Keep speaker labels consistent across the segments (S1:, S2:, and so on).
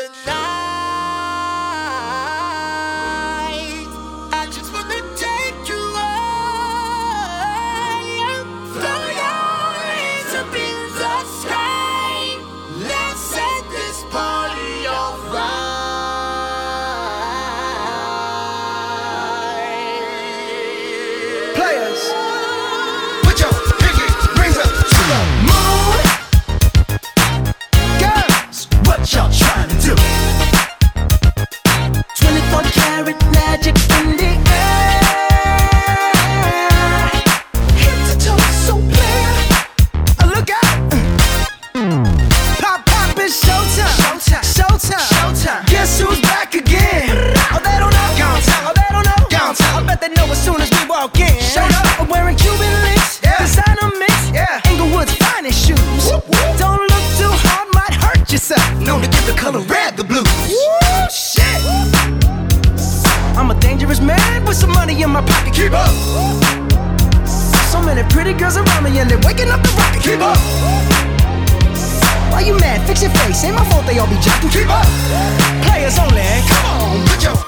S1: I
S2: Don't
S3: look too hard, might hurt yourself.
S2: Known to give the color red the blues.
S3: Woo, shit. I'm a dangerous man with some money in my pocket.
S2: Keep up.
S3: So many pretty girls around me and they're waking up the rocket.
S2: Keep up.
S3: Why you mad? Fix your face. Ain't my fault they all be jocking.
S2: Keep up.
S3: Players only.
S2: Come on, put your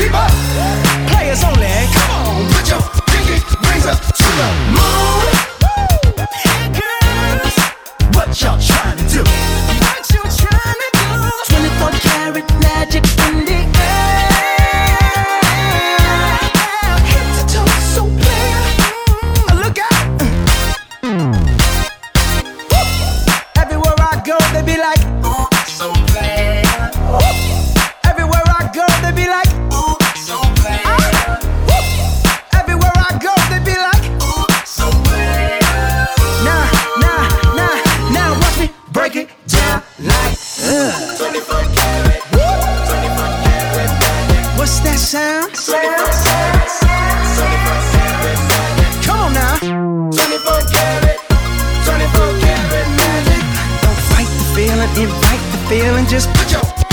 S2: Keep up.
S3: Players only. Just
S2: Put your